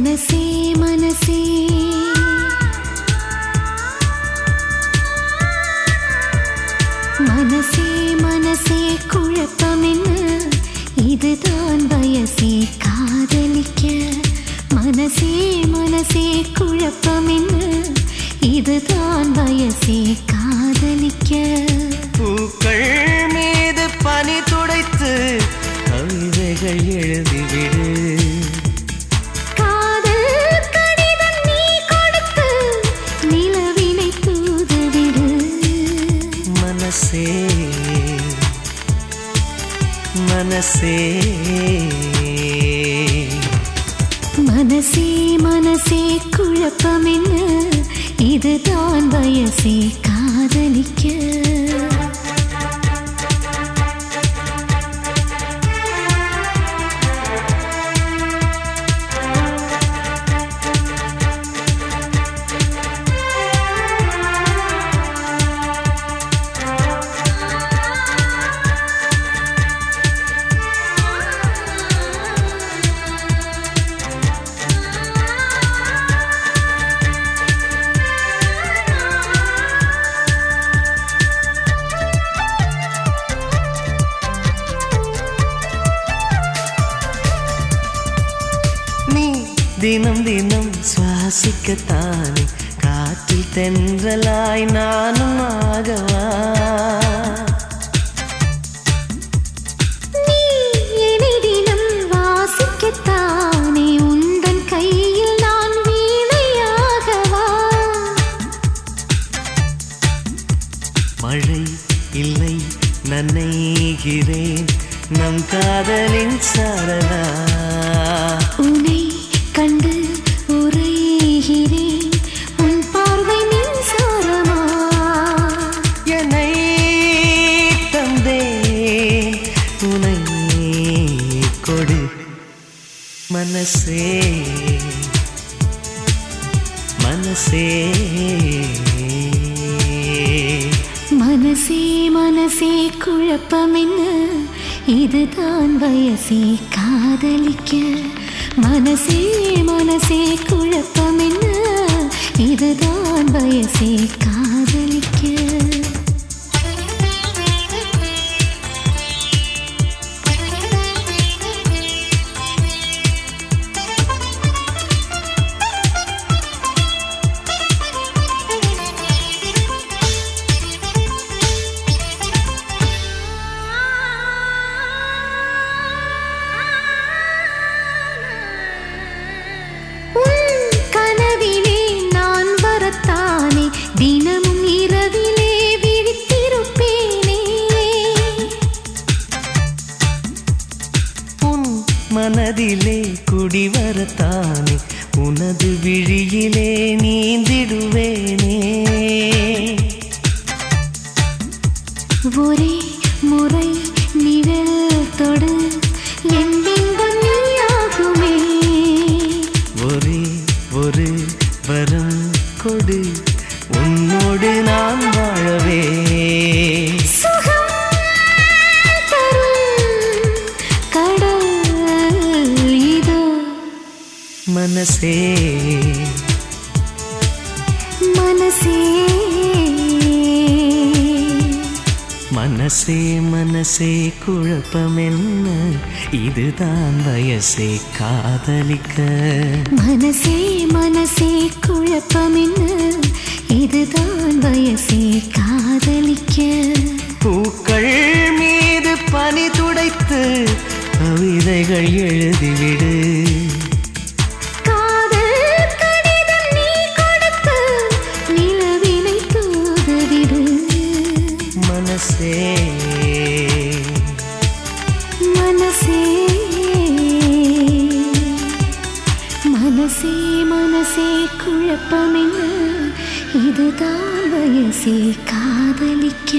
മനസേ മനസേ മനസേ മനസേ കുഴപ്പമെന്ന് இதுதான் வயசே காதலிக்க மனசே மனசே குழப்பமென்ன இதுதான் வயசே காதலிக்க பூக்கள் மனசே. மனசே மனசே குழப்பம் என்ன? இதுதான் வயசே காதலிக்க. தினம் தினம் சுவாசிக்கத்தானே. காற்றில் தென்றலாய் நானும் ஆகவா? நீ என்னை தினம் வாசிக்கத்தானே. உந்தன் கையில் நான் வீணையாகவா? மழை இல்லை நனைகிறேன் நம் காதலின் சாரலா மனசே மனசே. மனசே மனசே குழப்பம் என்ன இதுதான் வயசே காதலிக்க. மனசே மனசே குழப்பம் என்ன இதுதான் வயசே காதலிக்க. மனதிலே குடிவரத்தானே உனது விழியிலே நீந்திடுவேனே ஒரே மனசே. மனசே. மனசே மனசே குழப்பம் என்ன இதுதான் வயசே காதலிக்க. மனசே மனசே குழப்பம் என்ன இதுதான் வயசே காதலிக்க. பூக்கள் மீது பனி துடைத்து கவிதைகள் எழுதிவிடு. மனசே மனசே மனசே மனசே குழப்பம் என்ன இதுதான் வயசே காதலிக்க